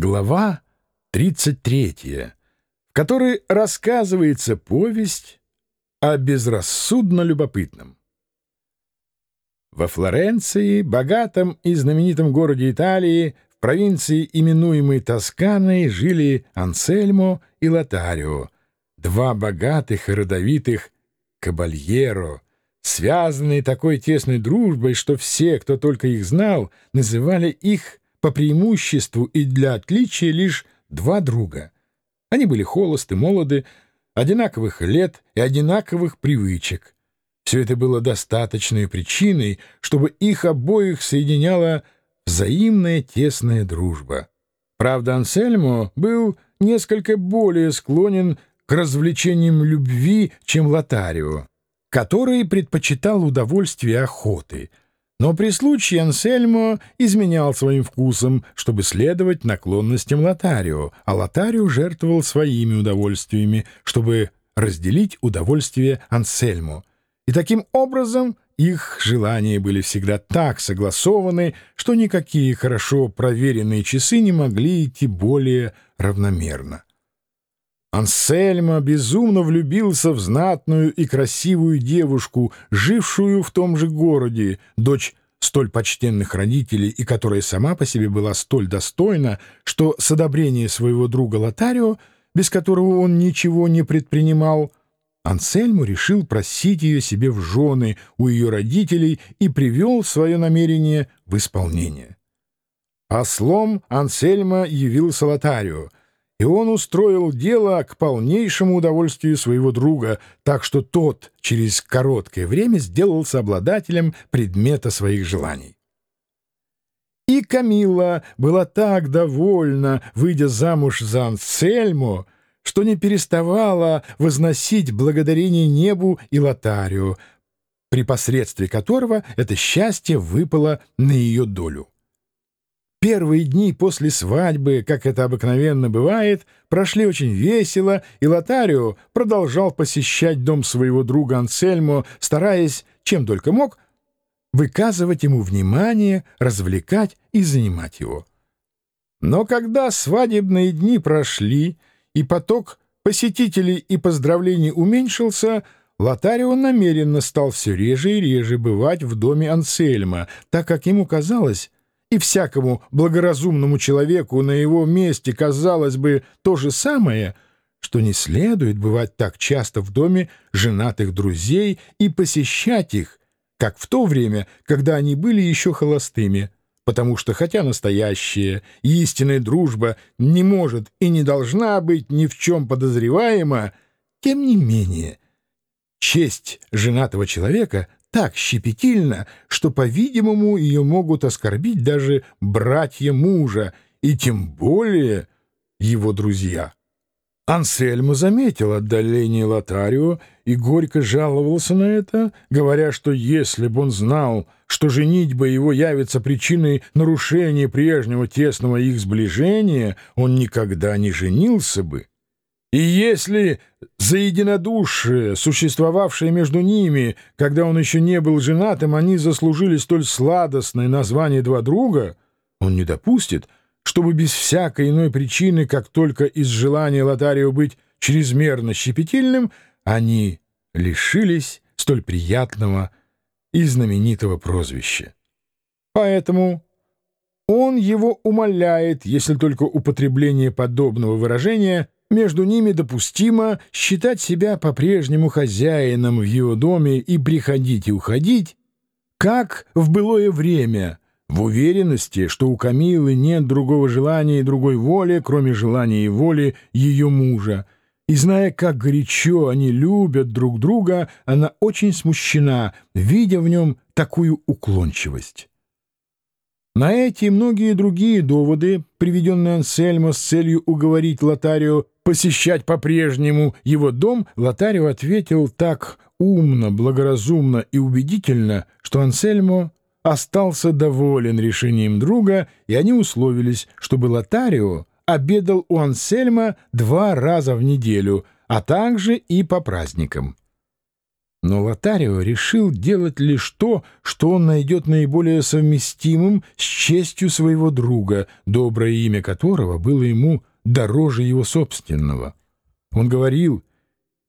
Глава 33, в которой рассказывается повесть о безрассудно любопытном. Во Флоренции, богатом и знаменитом городе Италии, в провинции, именуемой Тосканой, жили Ансельмо и Лотарио, два богатых и родовитых кабальеро, связанные такой тесной дружбой, что все, кто только их знал, называли их по преимуществу и для отличия лишь два друга. Они были холосты, молоды, одинаковых лет и одинаковых привычек. Все это было достаточной причиной, чтобы их обоих соединяла взаимная тесная дружба. Правда, Ансельмо был несколько более склонен к развлечениям любви, чем Лотарио, который предпочитал удовольствие охоты — но при случае Ансельмо изменял своим вкусом, чтобы следовать наклонностям Лотарио, а Лотарио жертвовал своими удовольствиями, чтобы разделить удовольствие Ансельмо. И таким образом их желания были всегда так согласованы, что никакие хорошо проверенные часы не могли идти более равномерно. Ансельма безумно влюбился в знатную и красивую девушку, жившую в том же городе, дочь столь почтенных родителей и которая сама по себе была столь достойна, что с одобрения своего друга Лотарио, без которого он ничего не предпринимал, Ансельму решил просить ее себе в жены у ее родителей и привел свое намерение в исполнение. Послом Ансельма явился Лотарио — и он устроил дело к полнейшему удовольствию своего друга, так что тот через короткое время сделался обладателем предмета своих желаний. И Камила была так довольна, выйдя замуж за Ансельмо, что не переставала возносить благодарение небу и Лотарию, при посредстве которого это счастье выпало на ее долю. Первые дни после свадьбы, как это обыкновенно бывает, прошли очень весело, и Лотарио продолжал посещать дом своего друга Ансельмо, стараясь, чем только мог, выказывать ему внимание, развлекать и занимать его. Но когда свадебные дни прошли, и поток посетителей и поздравлений уменьшился, Лотарио намеренно стал все реже и реже бывать в доме Ансельма, так как ему казалось, и всякому благоразумному человеку на его месте казалось бы то же самое, что не следует бывать так часто в доме женатых друзей и посещать их, как в то время, когда они были еще холостыми, потому что хотя настоящая и истинная дружба не может и не должна быть ни в чем подозреваема, тем не менее честь женатого человека — так щепетильно, что, по-видимому, ее могут оскорбить даже братья мужа, и тем более его друзья. Ансельмо заметил отдаление Лотарио и горько жаловался на это, говоря, что если бы он знал, что женитьба его явится причиной нарушения прежнего тесного их сближения, он никогда не женился бы. И если за единодушие, существовавшее между ними, когда он еще не был женатым, они заслужили столь сладостное название «два друга», он не допустит, чтобы без всякой иной причины, как только из желания Лотарио быть чрезмерно щепетильным, они лишились столь приятного и знаменитого прозвища. Поэтому он его умоляет, если только употребление подобного выражения — между ними допустимо считать себя по-прежнему хозяином в его доме и приходить и уходить, как в былое время, в уверенности, что у Камилы нет другого желания и другой воли, кроме желания и воли ее мужа, и зная, как горячо они любят друг друга, она очень смущена, видя в нем такую уклончивость. На эти и многие другие доводы, приведенные Ансельмо с целью уговорить Лотарио посещать по-прежнему его дом, Лотарио ответил так умно, благоразумно и убедительно, что Ансельмо остался доволен решением друга, и они условились, чтобы Лотарио обедал у Ансельма два раза в неделю, а также и по праздникам. Но Лотарио решил делать лишь то, что он найдет наиболее совместимым с честью своего друга, доброе имя которого было ему дороже его собственного. Он говорил,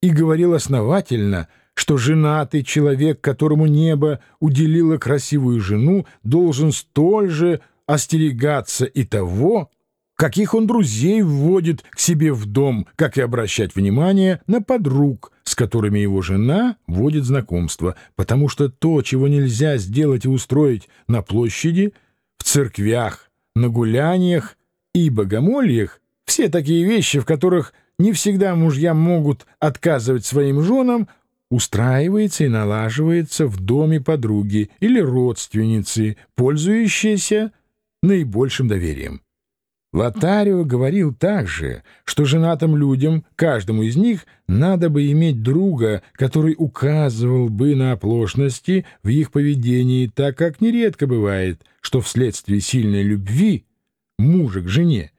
и говорил основательно, что женатый человек, которому небо уделило красивую жену, должен столь же остерегаться и того, каких он друзей вводит к себе в дом, как и обращать внимание на подруг, с которыми его жена водит знакомство, потому что то, чего нельзя сделать и устроить на площади, в церквях, на гуляниях и богомольях, все такие вещи, в которых не всегда мужья могут отказывать своим женам, устраивается и налаживается в доме подруги или родственницы, пользующейся наибольшим доверием. Лотарио говорил также, что женатым людям, каждому из них, надо бы иметь друга, который указывал бы на оплошности в их поведении, так как нередко бывает, что вследствие сильной любви мужа к жене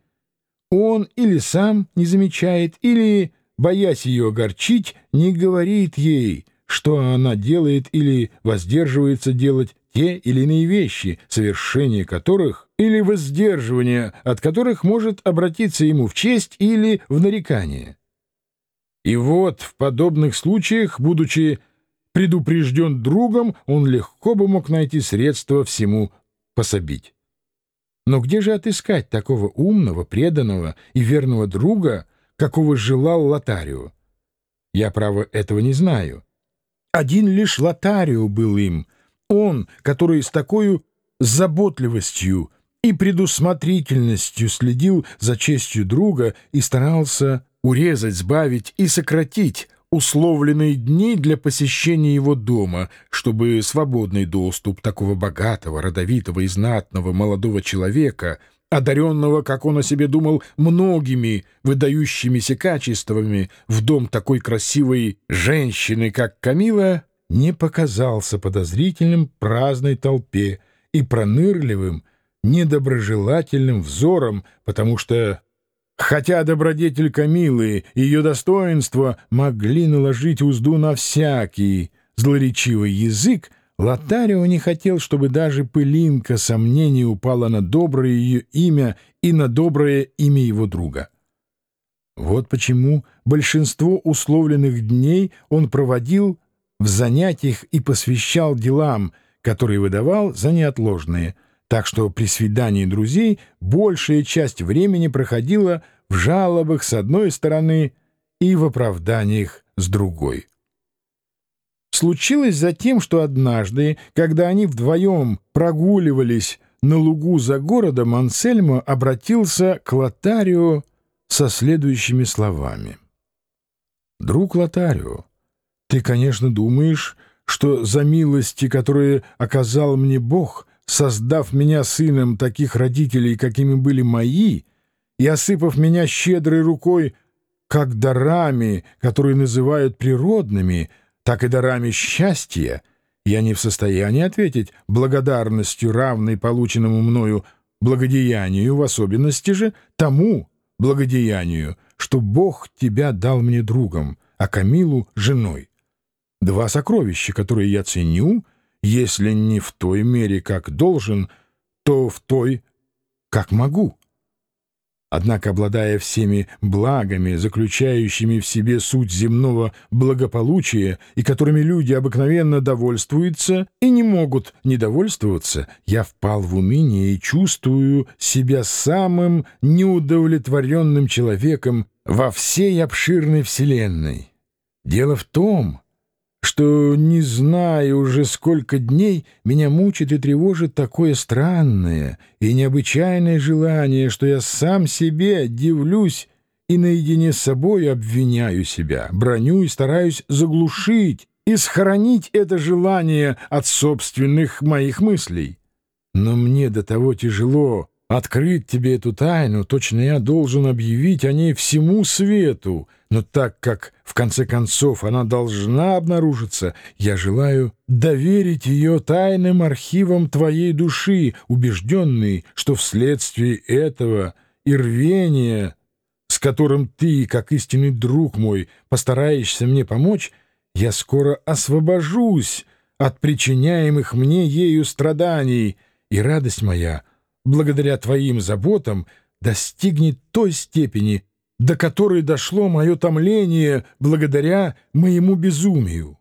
он или сам не замечает, или, боясь ее огорчить, не говорит ей, что она делает или воздерживается делать те или иные вещи, совершение которых или воздерживание от которых может обратиться ему в честь или в нарекание. И вот в подобных случаях, будучи предупрежден другом, он легко бы мог найти средства всему пособить. Но где же отыскать такого умного, преданного и верного друга, какого желал Лотарио? Я, право, этого не знаю. Один лишь Лотарио был им, он, который с такой заботливостью и предусмотрительностью следил за честью друга и старался урезать, сбавить и сократить условленные дни для посещения его дома, чтобы свободный доступ такого богатого, родовитого и знатного молодого человека, одаренного, как он о себе думал, многими выдающимися качествами, в дом такой красивой женщины, как Камила, не показался подозрительным праздной толпе и пронырливым, недоброжелательным взором, потому что Хотя добродетель Камилы и ее достоинство могли наложить узду на всякий злоречивый язык, Лотарио не хотел, чтобы даже пылинка сомнений упала на доброе ее имя и на доброе имя его друга. Вот почему большинство условленных дней он проводил в занятиях и посвящал делам, которые выдавал за неотложные — так что при свидании друзей большая часть времени проходила в жалобах с одной стороны и в оправданиях с другой. Случилось затем, что однажды, когда они вдвоем прогуливались на лугу за городом, Ансельмо обратился к Лотарио со следующими словами. «Друг Лотарио, ты, конечно, думаешь, что за милости, которые оказал мне Бог, создав меня сыном таких родителей, какими были мои, и осыпав меня щедрой рукой как дарами, которые называют природными, так и дарами счастья, я не в состоянии ответить благодарностью, равной полученному мною благодеянию, в особенности же тому благодеянию, что Бог тебя дал мне другом, а Камилу — женой. Два сокровища, которые я ценю — если не в той мере, как должен, то в той, как могу. Однако, обладая всеми благами, заключающими в себе суть земного благополучия и которыми люди обыкновенно довольствуются и не могут недовольствоваться, я впал в уныние и чувствую себя самым неудовлетворенным человеком во всей обширной вселенной. Дело в том, что, не знаю уже сколько дней, меня мучит и тревожит такое странное и необычайное желание, что я сам себе дивлюсь и наедине с собой обвиняю себя, броню и стараюсь заглушить и схоронить это желание от собственных моих мыслей. Но мне до того тяжело открыть тебе эту тайну, точно я должен объявить о ней всему свету, но так как, в конце концов, она должна обнаружиться, я желаю доверить ее тайным архивам твоей души, убежденный, что вследствие этого и рвения, с которым ты, как истинный друг мой, постараешься мне помочь, я скоро освобожусь от причиняемых мне ею страданий, и радость моя, благодаря твоим заботам, достигнет той степени, до которой дошло мое томление благодаря моему безумию.